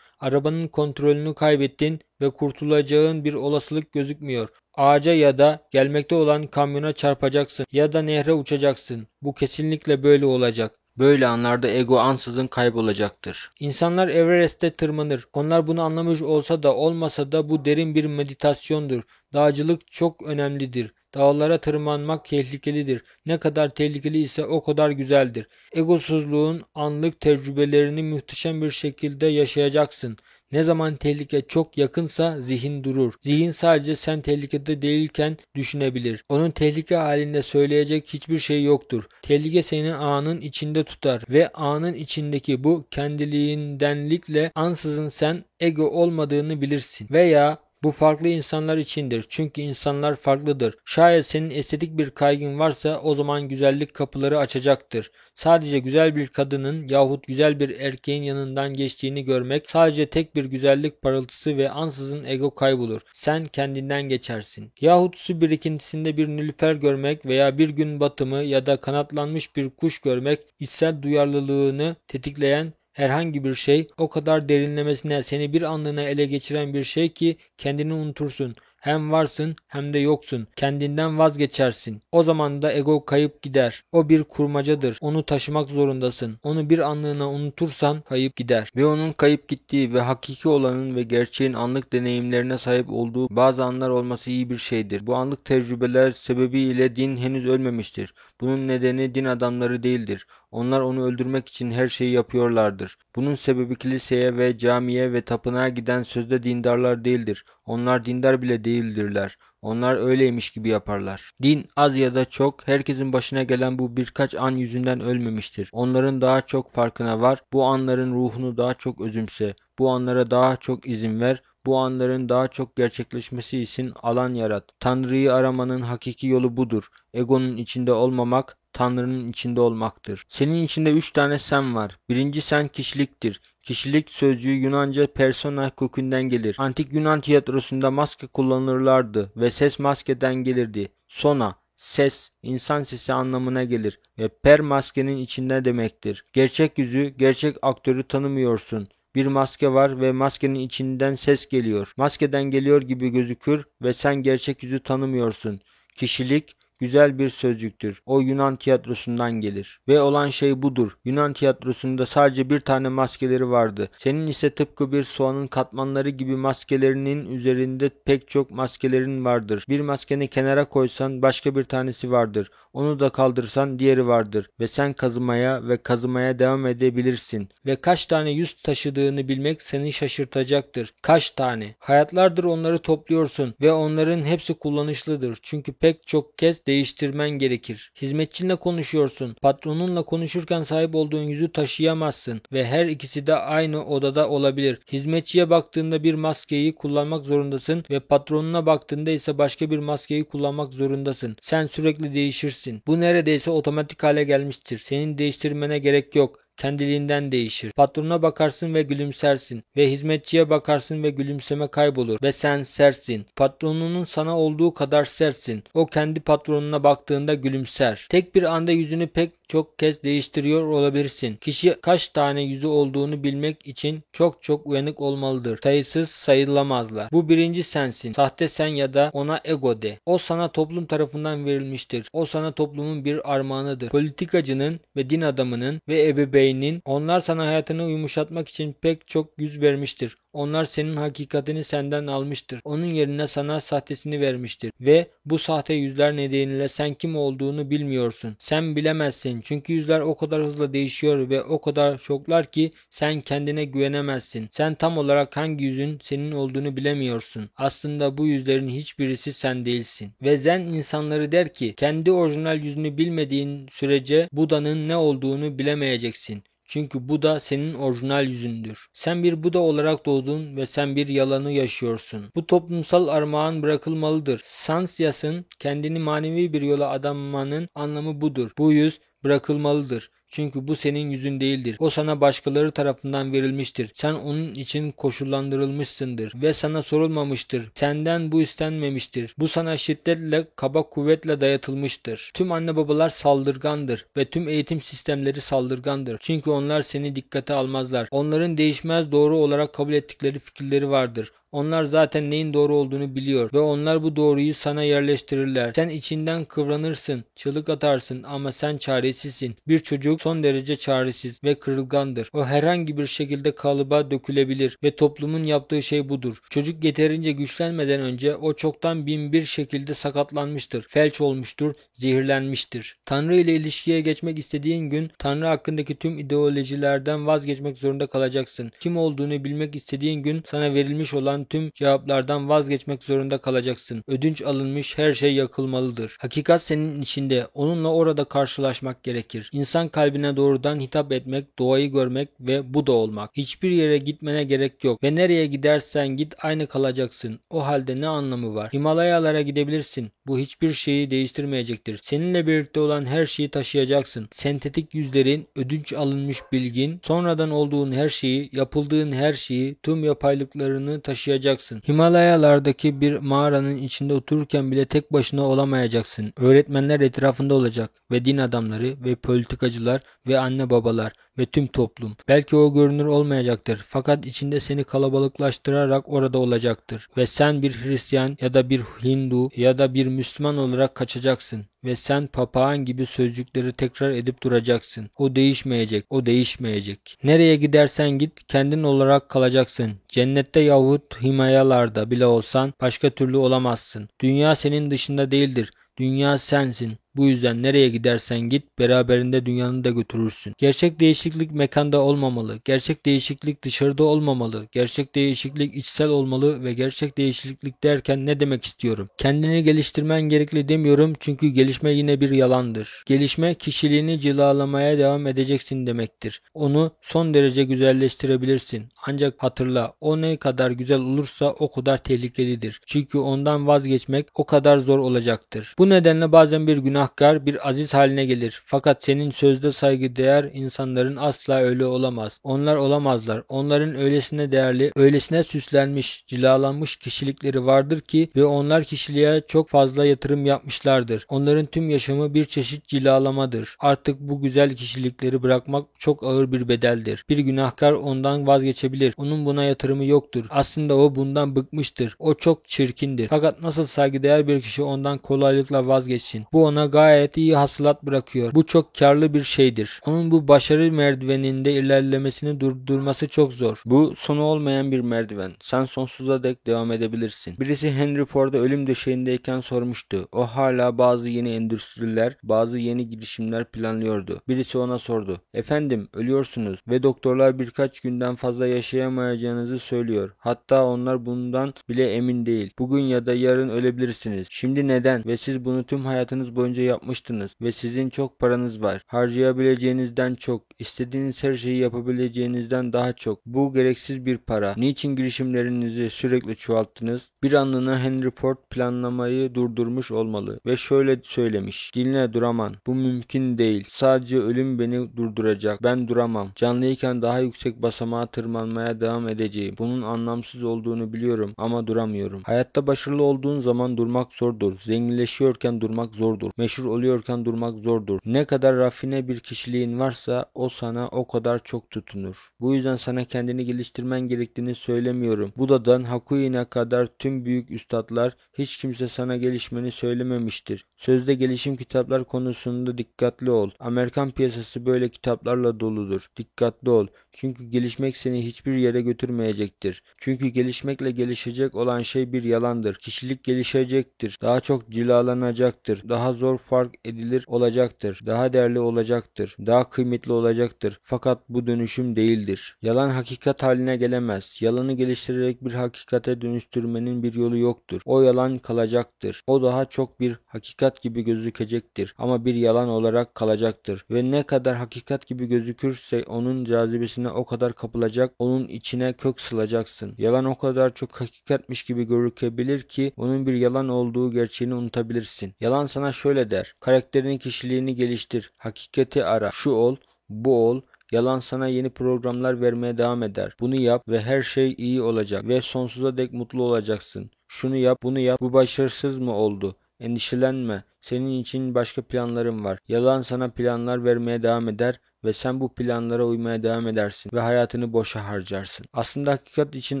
[SPEAKER 1] Arabanın kontrolünü kaybettin ve kurtulacağın bir olasılık gözükmüyor. Ağaca ya da gelmekte olan kamyona çarpacaksın ya da nehre uçacaksın. Bu kesinlikle böyle olacak. Böyle anlarda ego ansızın kaybolacaktır. İnsanlar Everest'te tırmanır. Onlar bunu anlamış olsa da olmasa da bu derin bir meditasyondur. Dağcılık çok önemlidir. Dağlara tırmanmak tehlikelidir. Ne kadar tehlikeli ise o kadar güzeldir. Egosuzluğun anlık tecrübelerini muhteşem bir şekilde yaşayacaksın. Ne zaman tehlike çok yakınsa zihin durur. Zihin sadece sen tehlikede değilken düşünebilir. Onun tehlike halinde söyleyecek hiçbir şey yoktur. Tehlike seni anın içinde tutar ve anın içindeki bu kendiliğindenlikle ansızın sen ego olmadığını bilirsin. Veya bu farklı insanlar içindir. Çünkü insanlar farklıdır. Şayet senin estetik bir kaygın varsa o zaman güzellik kapıları açacaktır. Sadece güzel bir kadının yahut güzel bir erkeğin yanından geçtiğini görmek sadece tek bir güzellik parıltısı ve ansızın ego kaybolur. Sen kendinden geçersin. Yahut su birikintisinde bir nilüfer görmek veya bir gün batımı ya da kanatlanmış bir kuş görmek içsel duyarlılığını tetikleyen herhangi bir şey o kadar derinlemesine seni bir anlığına ele geçiren bir şey ki kendini unutursun. Hem varsın hem de yoksun. Kendinden vazgeçersin. O zaman da ego kayıp gider. O bir kurmacadır. Onu taşımak zorundasın. Onu bir anlığına unutursan kayıp gider. Ve onun kayıp gittiği ve hakiki olanın ve gerçeğin anlık deneyimlerine sahip olduğu bazı anlar olması iyi bir şeydir. Bu anlık tecrübeler sebebiyle din henüz ölmemiştir. Bunun nedeni din adamları değildir. Onlar onu öldürmek için her şeyi yapıyorlardır. Bunun sebebi kiliseye ve camiye ve tapınağa giden sözde dindarlar değildir. Onlar dindar bile değildirler. Onlar öyleymiş gibi yaparlar. Din az ya da çok herkesin başına gelen bu birkaç an yüzünden ölmemiştir. Onların daha çok farkına var. Bu anların ruhunu daha çok özümse. Bu anlara daha çok izin ver. Bu anların daha çok gerçekleşmesi için alan yarat. Tanrı'yı aramanın hakiki yolu budur. Egonun içinde olmamak, Tanrı'nın içinde olmaktır. Senin içinde üç tane sen var. Birinci sen kişiliktir. Kişilik sözcüğü Yunanca persona kökünden gelir. Antik Yunan tiyatrosunda maske kullanırlardı ve ses maskeden gelirdi. Sona, ses, insan sesi anlamına gelir ve per maskenin içinde demektir. Gerçek yüzü, gerçek aktörü tanımıyorsun. Bir maske var ve maskenin içinden ses geliyor. Maskeden geliyor gibi gözükür ve sen gerçek yüzü tanımıyorsun. Kişilik, güzel bir sözcüktür. O Yunan tiyatrosundan gelir. Ve olan şey budur. Yunan tiyatrosunda sadece bir tane maskeleri vardı. Senin ise tıpkı bir soğanın katmanları gibi maskelerinin üzerinde pek çok maskelerin vardır. Bir maskeni kenara koysan başka bir tanesi vardır. Onu da kaldırsan diğeri vardır. Ve sen kazımaya ve kazımaya devam edebilirsin. Ve kaç tane yüz taşıdığını bilmek seni şaşırtacaktır. Kaç tane? Hayatlardır onları topluyorsun ve onların hepsi kullanışlıdır. Çünkü pek çok kez değiştirmen gerekir. Hizmetçinle konuşuyorsun. Patronunla konuşurken sahip olduğun yüzü taşıyamazsın ve her ikisi de aynı odada olabilir. Hizmetçiye baktığında bir maskeyi kullanmak zorundasın ve patronuna baktığında ise başka bir maskeyi kullanmak zorundasın. Sen sürekli değişirsin. Bu neredeyse otomatik hale gelmiştir. Senin değiştirmene gerek yok kendiliğinden değişir. Patrona bakarsın ve gülümsersin ve hizmetçiye bakarsın ve gülümseme kaybolur ve sen sersin. Patronunun sana olduğu kadar sersin. O kendi patronuna baktığında gülümser. Tek bir anda yüzünü pek çok kez değiştiriyor olabilirsin. Kişi kaç tane yüzü olduğunu bilmek için çok çok uyanık olmalıdır. Sayısız sayılamazlar. Bu birinci sensin. Sahte sen ya da ona ego de. O sana toplum tarafından verilmiştir. O sana toplumun bir armağanıdır. Politikacının ve din adamının ve ebeveynin onlar sana hayatını yumuşatmak için pek çok yüz vermiştir. Onlar senin hakikatini senden almıştır. Onun yerine sana sahtesini vermiştir. Ve bu sahte yüzler nedeniyle sen kim olduğunu bilmiyorsun. Sen bilemezsin. Çünkü yüzler o kadar hızlı değişiyor ve o kadar çoklar ki sen kendine güvenemezsin. Sen tam olarak hangi yüzün senin olduğunu bilemiyorsun. Aslında bu yüzlerin hiçbirisi sen değilsin. Ve zen insanları der ki kendi orijinal yüzünü bilmediğin sürece Buda'nın ne olduğunu bilemeyeceksin. Çünkü bu da senin orijinal yüzündür. Sen bir Buda olarak doğdun ve sen bir yalanı yaşıyorsun. Bu toplumsal armağan bırakılmalıdır. Sansyas'ın kendini manevi bir yola adamanın anlamı budur. Bu yüz bırakılmalıdır. Çünkü bu senin yüzün değildir. O sana başkaları tarafından verilmiştir. Sen onun için koşullandırılmışsındır ve sana sorulmamıştır. Senden bu istenmemiştir. Bu sana şiddetle, kaba kuvvetle dayatılmıştır. Tüm anne babalar saldırgandır ve tüm eğitim sistemleri saldırgandır. Çünkü onlar seni dikkate almazlar. Onların değişmez doğru olarak kabul ettikleri fikirleri vardır. Onlar zaten neyin doğru olduğunu biliyor ve onlar bu doğruyu sana yerleştirirler. Sen içinden kıvranırsın, çığlık atarsın ama sen çaresizsin. Bir çocuk son derece çaresiz ve kırılgandır. O herhangi bir şekilde kalıba dökülebilir ve toplumun yaptığı şey budur. Çocuk yeterince güçlenmeden önce o çoktan bin bir şekilde sakatlanmıştır, felç olmuştur, zehirlenmiştir. Tanrı ile ilişkiye geçmek istediğin gün Tanrı hakkındaki tüm ideolojilerden vazgeçmek zorunda kalacaksın. Kim olduğunu bilmek istediğin gün sana verilmiş olan tüm cevaplardan vazgeçmek zorunda kalacaksın. Ödünç alınmış her şey yakılmalıdır. Hakikat senin içinde. Onunla orada karşılaşmak gerekir. İnsan kalbine doğrudan hitap etmek, doğayı görmek ve bu da olmak. Hiçbir yere gitmene gerek yok ve nereye gidersen git aynı kalacaksın. O halde ne anlamı var? Himalayalara gidebilirsin. Bu hiçbir şeyi değiştirmeyecektir. Seninle birlikte olan her şeyi taşıyacaksın. Sentetik yüzlerin, ödünç alınmış bilgin, sonradan olduğun her şeyi, yapıldığın her şeyi, tüm yapaylıklarını taşıyacaksın. Himalayalardaki bir mağaranın içinde otururken bile tek başına olamayacaksın. Öğretmenler etrafında olacak ve din adamları ve politikacılar ve anne babalar ve tüm toplum. Belki o görünür olmayacaktır fakat içinde seni kalabalıklaştırarak orada olacaktır. Ve sen bir Hristiyan ya da bir Hindu ya da bir Müslüman olarak kaçacaksın ve sen papağan gibi sözcükleri tekrar edip duracaksın. O değişmeyecek, o değişmeyecek. Nereye gidersen git kendin olarak kalacaksın. Cennette yahut himayalarda bile olsan başka türlü olamazsın. Dünya senin dışında değildir. Dünya sensin. Bu yüzden nereye gidersen git beraberinde dünyanı da götürürsün. Gerçek değişiklik mekanda olmamalı. Gerçek değişiklik dışarıda olmamalı. Gerçek değişiklik içsel olmalı ve gerçek değişiklik derken ne demek istiyorum? Kendini geliştirmen gerekli demiyorum çünkü gelişme yine bir yalandır. Gelişme kişiliğini cilalamaya devam edeceksin demektir. Onu son derece güzelleştirebilirsin. Ancak hatırla o ne kadar güzel olursa o kadar tehlikelidir. Çünkü ondan vazgeçmek o kadar zor olacaktır. Bu nedenle bazen bir günah günahkar bir aziz haline gelir. Fakat senin sözde saygıdeğer insanların asla öyle olamaz. Onlar olamazlar. Onların öylesine değerli, öylesine süslenmiş, cilalanmış kişilikleri vardır ki ve onlar kişiliğe çok fazla yatırım yapmışlardır. Onların tüm yaşamı bir çeşit cilalamadır. Artık bu güzel kişilikleri bırakmak çok ağır bir bedeldir. Bir günahkar ondan vazgeçebilir. Onun buna yatırımı yoktur. Aslında o bundan bıkmıştır. O çok çirkindir. Fakat nasıl saygıdeğer bir kişi ondan kolaylıkla vazgeçsin? Bu ona gayet iyi hasılat bırakıyor. Bu çok karlı bir şeydir. Onun bu başarı merdiveninde ilerlemesini durdurması çok zor. Bu sonu olmayan bir merdiven. Sen sonsuza dek devam edebilirsin. Birisi Henry Ford'a ölüm döşeğindeyken sormuştu. O hala bazı yeni endüstriler, bazı yeni girişimler planlıyordu. Birisi ona sordu. Efendim ölüyorsunuz ve doktorlar birkaç günden fazla yaşayamayacağınızı söylüyor. Hatta onlar bundan bile emin değil. Bugün ya da yarın ölebilirsiniz. Şimdi neden? Ve siz bunu tüm hayatınız boyunca önce yapmıştınız ve sizin çok paranız var. Harcayabileceğinizden çok, istediğiniz her şeyi yapabileceğinizden daha çok. Bu gereksiz bir para. Niçin girişimlerinizi sürekli çoğalttınız? Bir anlığına Henry Ford planlamayı durdurmuş olmalı ve şöyle söylemiş. Dinle Duraman. Bu mümkün değil. Sadece ölüm beni durduracak. Ben duramam. Canlıyken daha yüksek basamağa tırmanmaya devam edeceğim. Bunun anlamsız olduğunu biliyorum ama duramıyorum. Hayatta başarılı olduğun zaman durmak zordur. Zenginleşiyorken durmak zordur. Meşhur oluyorken durmak zordur. Ne kadar rafine bir kişiliğin varsa o sana o kadar çok tutunur. Bu yüzden sana kendini geliştirmen gerektiğini söylemiyorum. Buda'dan Hakuin'e kadar tüm büyük üstadlar hiç kimse sana gelişmeni söylememiştir. Sözde gelişim kitaplar konusunda dikkatli ol. Amerikan piyasası böyle kitaplarla doludur. Dikkatli ol. Çünkü gelişmek seni hiçbir yere götürmeyecektir. Çünkü gelişmekle gelişecek olan şey bir yalandır. Kişilik gelişecektir. Daha çok cilalanacaktır. Daha zor fark edilir olacaktır. Daha değerli olacaktır. Daha kıymetli olacaktır. Fakat bu dönüşüm değildir. Yalan hakikat haline gelemez. Yalanı geliştirerek bir hakikate dönüştürmenin bir yolu yoktur. O yalan kalacaktır. O daha çok bir hakikat gibi gözükecektir. Ama bir yalan olarak kalacaktır. Ve ne kadar hakikat gibi gözükürse onun cazibesine o kadar kapılacak, onun içine kök sılacaksın. Yalan o kadar çok hakikatmiş gibi görükebilir ki onun bir yalan olduğu gerçeğini unutabilirsin. Yalan sana şöyle der. Karakterini, kişiliğini geliştir. Hakikati ara. Şu ol, bu ol, Yalan sana yeni programlar vermeye devam eder. Bunu yap ve her şey iyi olacak ve sonsuza dek mutlu olacaksın. Şunu yap, bunu yap. Bu başarısız mı oldu? Endişelenme. Senin için başka planlarım var. Yalan sana planlar vermeye devam eder ve sen bu planlara uymaya devam edersin ve hayatını boşa harcarsın. Aslında hakikat için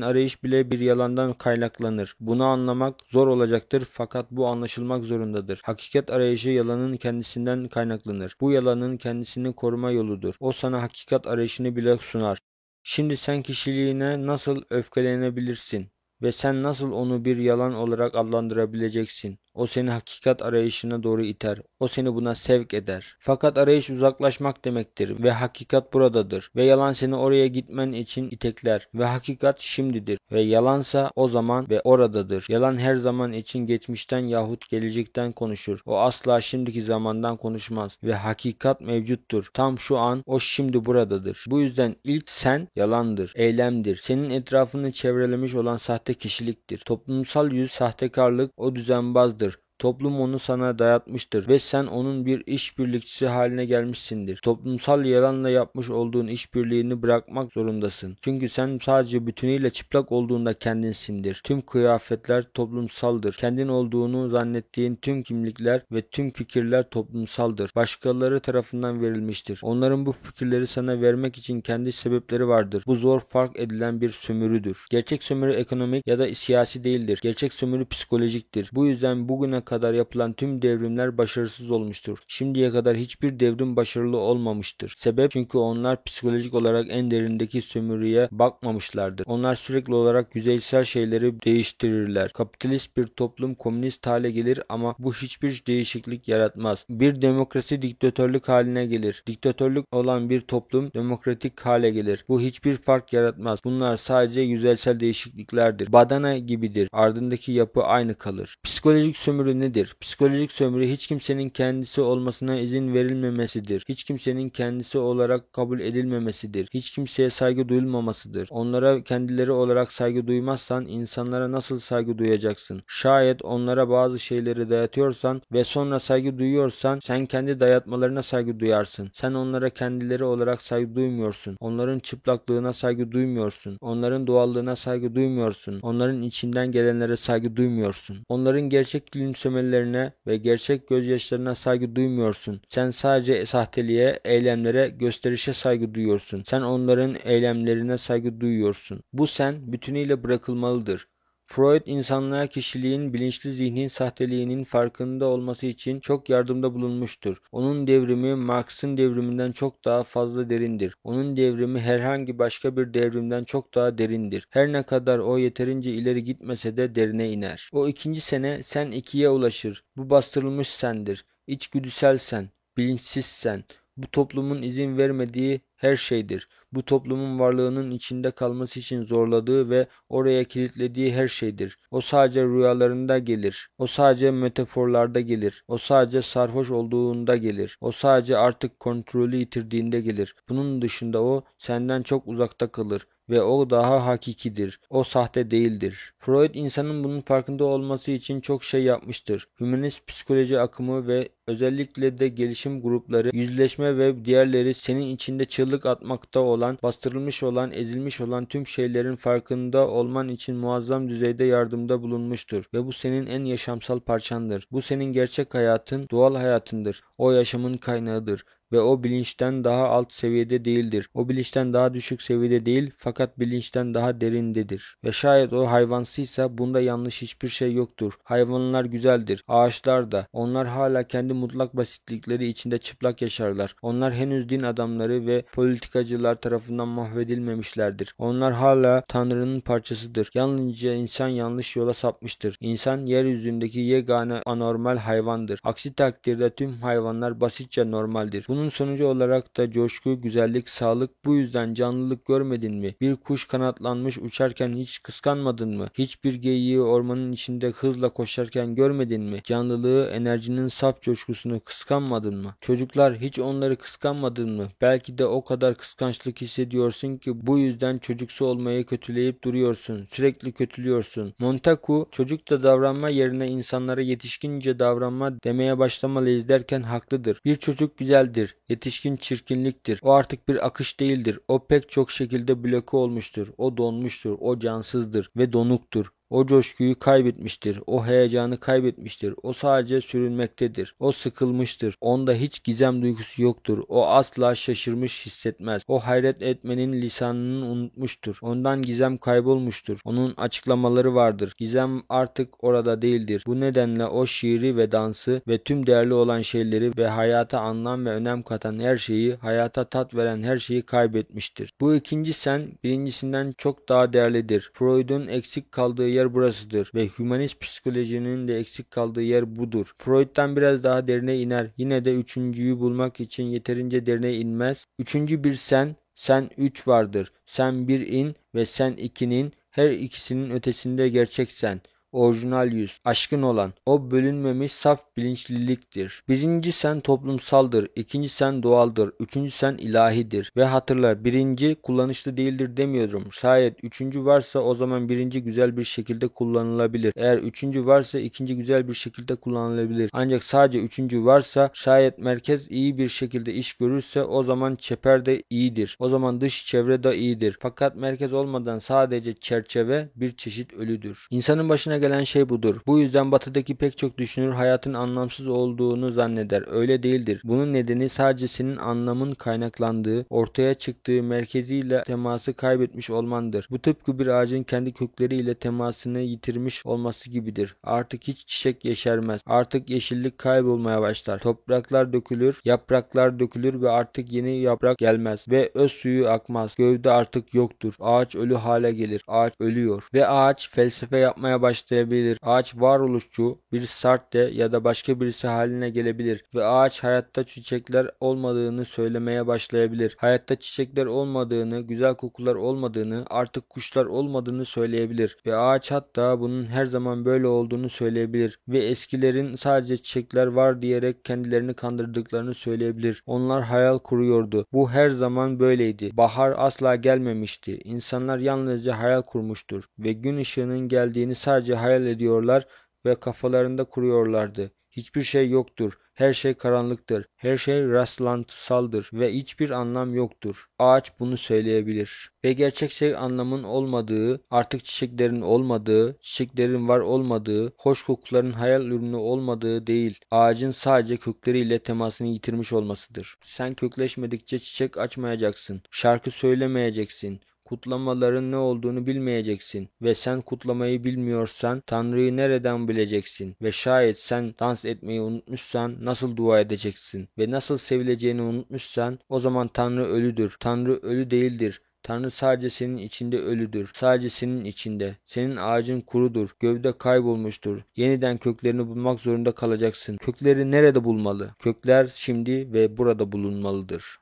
[SPEAKER 1] arayış bile bir yalandan kaynaklanır. Bunu anlamak zor olacaktır fakat bu anlaşılmak zorundadır. Hakikat arayışı yalanın kendisinden kaynaklanır. Bu yalanın kendisini koruma yoludur. O sana hakikat arayışını bile sunar. Şimdi sen kişiliğine nasıl öfkelenebilirsin ve sen nasıl onu bir yalan olarak adlandırabileceksin? O seni hakikat arayışına doğru iter. O seni buna sevk eder. Fakat arayış uzaklaşmak demektir ve hakikat buradadır. Ve yalan seni oraya gitmen için itekler ve hakikat şimdidir ve yalansa o zaman ve oradadır. Yalan her zaman için geçmişten yahut gelecekten konuşur. O asla şimdiki zamandan konuşmaz ve hakikat mevcuttur. Tam şu an o şimdi buradadır. Bu yüzden ilk sen yalandır, eylemdir. Senin etrafını çevrelemiş olan sahte kişiliktir. Toplumsal yüz sahtekarlık o düzenbazdır. Toplum onu sana dayatmıştır ve sen onun bir işbirlikçisi haline gelmişsindir. Toplumsal yalanla yapmış olduğun işbirliğini bırakmak zorundasın. Çünkü sen sadece bütünüyle çıplak olduğunda kendinsindir. Tüm kıyafetler toplumsaldır. Kendin olduğunu zannettiğin tüm kimlikler ve tüm fikirler toplumsaldır. Başkaları tarafından verilmiştir. Onların bu fikirleri sana vermek için kendi sebepleri vardır. Bu zor fark edilen bir sömürüdür. Gerçek sömürü ekonomik ya da siyasi değildir. Gerçek sömürü psikolojiktir. Bu yüzden bugüne kadar yapılan tüm devrimler başarısız olmuştur. Şimdiye kadar hiçbir devrim başarılı olmamıştır. Sebep çünkü onlar psikolojik olarak en derindeki sömürüye bakmamışlardır. Onlar sürekli olarak yüzeysel şeyleri değiştirirler. Kapitalist bir toplum komünist hale gelir ama bu hiçbir değişiklik yaratmaz. Bir demokrasi diktatörlük haline gelir. Diktatörlük olan bir toplum demokratik hale gelir. Bu hiçbir fark yaratmaz. Bunlar sadece yüzeysel değişikliklerdir. Badana gibidir. Ardındaki yapı aynı kalır. Psikolojik sömürü nedir? Psikolojik sömürü hiç kimsenin kendisi olmasına izin verilmemesidir. Hiç kimsenin kendisi olarak kabul edilmemesidir. Hiç kimseye saygı duyulmamasıdır. Onlara kendileri olarak saygı duymazsan insanlara nasıl saygı duyacaksın? Şayet onlara bazı şeyleri dayatıyorsan ve sonra saygı duyuyorsan sen kendi dayatmalarına saygı duyarsın. Sen onlara kendileri olarak saygı duymuyorsun. Onların çıplaklığına saygı duymuyorsun. Onların doğallığına saygı duymuyorsun. Onların içinden gelenlere saygı duymuyorsun. Onların gerçek gülümsemelerine ve gerçek gözyaşlarına saygı duymuyorsun. Sen sadece sahteliğe, eylemlere, gösterişe saygı duyuyorsun. Sen onların eylemlerine saygı duyuyorsun. Bu sen bütünüyle bırakılmalıdır. Freud insanlığa kişiliğin bilinçli zihnin sahteliğinin farkında olması için çok yardımda bulunmuştur. Onun devrimi Marx'ın devriminden çok daha fazla derindir. Onun devrimi herhangi başka bir devrimden çok daha derindir. Her ne kadar o yeterince ileri gitmese de derine iner. O ikinci sene sen ikiye ulaşır. Bu bastırılmış sendir. İçgüdüsel sen, bilinçsiz sen. Bu toplumun izin vermediği her şeydir. Bu toplumun varlığının içinde kalması için zorladığı ve oraya kilitlediği her şeydir. O sadece rüyalarında gelir. O sadece metaforlarda gelir. O sadece sarhoş olduğunda gelir. O sadece artık kontrolü yitirdiğinde gelir. Bunun dışında o senden çok uzakta kalır ve o daha hakikidir. O sahte değildir. Freud insanın bunun farkında olması için çok şey yapmıştır. Hümanist psikoloji akımı ve özellikle de gelişim grupları, yüzleşme ve diğerleri senin içinde çığlık atmakta olan, bastırılmış olan, ezilmiş olan tüm şeylerin farkında olman için muazzam düzeyde yardımda bulunmuştur ve bu senin en yaşamsal parçandır. Bu senin gerçek hayatın, doğal hayatındır. O yaşamın kaynağıdır ve o bilinçten daha alt seviyede değildir. O bilinçten daha düşük seviyede değil fakat bilinçten daha derindedir. Ve şayet o hayvansıysa bunda yanlış hiçbir şey yoktur. Hayvanlar güzeldir. Ağaçlar da. Onlar hala kendi mutlak basitlikleri içinde çıplak yaşarlar. Onlar henüz din adamları ve politikacılar tarafından mahvedilmemişlerdir. Onlar hala Tanrı'nın parçasıdır. Yalnızca insan yanlış yola sapmıştır. İnsan yeryüzündeki yegane anormal hayvandır. Aksi takdirde tüm hayvanlar basitçe normaldir. Bunun sonucu olarak da coşku, güzellik, sağlık bu yüzden canlılık görmedin mi? Bir kuş kanatlanmış uçarken hiç kıskanmadın mı? Hiçbir geyiği ormanın içinde hızla koşarken görmedin mi? Canlılığı, enerjinin saf coşkusunu kıskanmadın mı? Çocuklar hiç onları kıskanmadın mı? Belki de o kadar kıskançlık hissediyorsun ki bu yüzden çocuksu olmayı kötüleyip duruyorsun. Sürekli kötülüyorsun. Montagu çocukça davranma yerine insanlara yetişkince davranma demeye başlamalıyız derken haklıdır. Bir çocuk güzeldir. Yetişkin çirkinliktir. O artık bir akış değildir. O pek çok şekilde bloke olmuştur. O donmuştur. O cansızdır ve donuktur O coşkuyu kaybetmiştir. O heyecanı kaybetmiştir. O sadece sürünmektedir. O sıkılmıştır. Onda hiç gizem duygusu yoktur. O asla şaşırmış hissetmez. O hayret etmenin lisanını unutmuştur. Ondan gizem kaybolmuştur. Onun açıklamaları vardır. Gizem artık orada değildir. Bu nedenle o şiiri ve dansı ve tüm değerli olan şeyleri ve hayata anlam ve önem katan her şeyi, hayata tat veren her şeyi kaybetmiştir. Bu ikinci sen birincisinden çok daha değerlidir. Freud'un eksik kaldığı yer burasıdır ve hümanist psikolojinin de eksik kaldığı yer budur. Freud'dan biraz daha derine iner. Yine de üçüncüyü bulmak için yeterince derine inmez. Üçüncü bir sen, sen üç vardır. Sen bir in ve sen ikinin her ikisinin ötesinde gerçek sen orijinal yüz, aşkın olan, o bölünmemiş saf bilinçliliktir. Birinci sen toplumsaldır, ikinci sen doğaldır, üçüncü sen ilahidir. Ve hatırla birinci kullanışlı değildir demiyorum. Şayet üçüncü varsa o zaman birinci güzel bir şekilde kullanılabilir. Eğer üçüncü varsa ikinci güzel bir şekilde kullanılabilir. Ancak sadece üçüncü varsa şayet merkez iyi bir şekilde iş görürse o zaman çeper de iyidir. O zaman dış çevre de iyidir. Fakat merkez olmadan sadece çerçeve bir çeşit ölüdür. İnsanın başına gelen şey budur. Bu yüzden batıdaki pek çok düşünür hayatın anlamsız olduğunu zanneder. Öyle değildir. Bunun nedeni sadece senin anlamın kaynaklandığı, ortaya çıktığı merkeziyle teması kaybetmiş olmandır. Bu tıpkı bir ağacın kendi kökleriyle temasını yitirmiş olması gibidir. Artık hiç çiçek yeşermez. Artık yeşillik kaybolmaya başlar. Topraklar dökülür, yapraklar dökülür ve artık yeni yaprak gelmez ve öz suyu akmaz. Gövde artık yoktur. Ağaç ölü hale gelir. Ağaç ölüyor ve ağaç felsefe yapmaya başlayabilir başlayabilir. Ağaç varoluşçu bir sarte ya da başka birisi haline gelebilir ve ağaç hayatta çiçekler olmadığını söylemeye başlayabilir. Hayatta çiçekler olmadığını, güzel kokular olmadığını, artık kuşlar olmadığını söyleyebilir ve ağaç hatta bunun her zaman böyle olduğunu söyleyebilir ve eskilerin sadece çiçekler var diyerek kendilerini kandırdıklarını söyleyebilir. Onlar hayal kuruyordu. Bu her zaman böyleydi. Bahar asla gelmemişti. İnsanlar yalnızca hayal kurmuştur ve gün ışığının geldiğini sadece hayal ediyorlar ve kafalarında kuruyorlardı. Hiçbir şey yoktur. Her şey karanlıktır. Her şey rastlantısaldır ve hiçbir anlam yoktur. Ağaç bunu söyleyebilir. Ve gerçek şey anlamın olmadığı, artık çiçeklerin olmadığı, çiçeklerin var olmadığı, hoş kokuların hayal ürünü olmadığı değil, ağacın sadece kökleriyle temasını yitirmiş olmasıdır. Sen kökleşmedikçe çiçek açmayacaksın, şarkı söylemeyeceksin, Kutlamaların ne olduğunu bilmeyeceksin ve sen kutlamayı bilmiyorsan Tanrı'yı nereden bileceksin ve şayet sen dans etmeyi unutmuşsan nasıl dua edeceksin ve nasıl sevileceğini unutmuşsan o zaman Tanrı ölüdür. Tanrı ölü değildir. Tanrı sadece senin içinde ölüdür. Sadece senin içinde. Senin ağacın kurudur. Gövde kaybolmuştur. Yeniden köklerini bulmak zorunda kalacaksın. Kökleri nerede bulmalı? Kökler şimdi ve burada bulunmalıdır.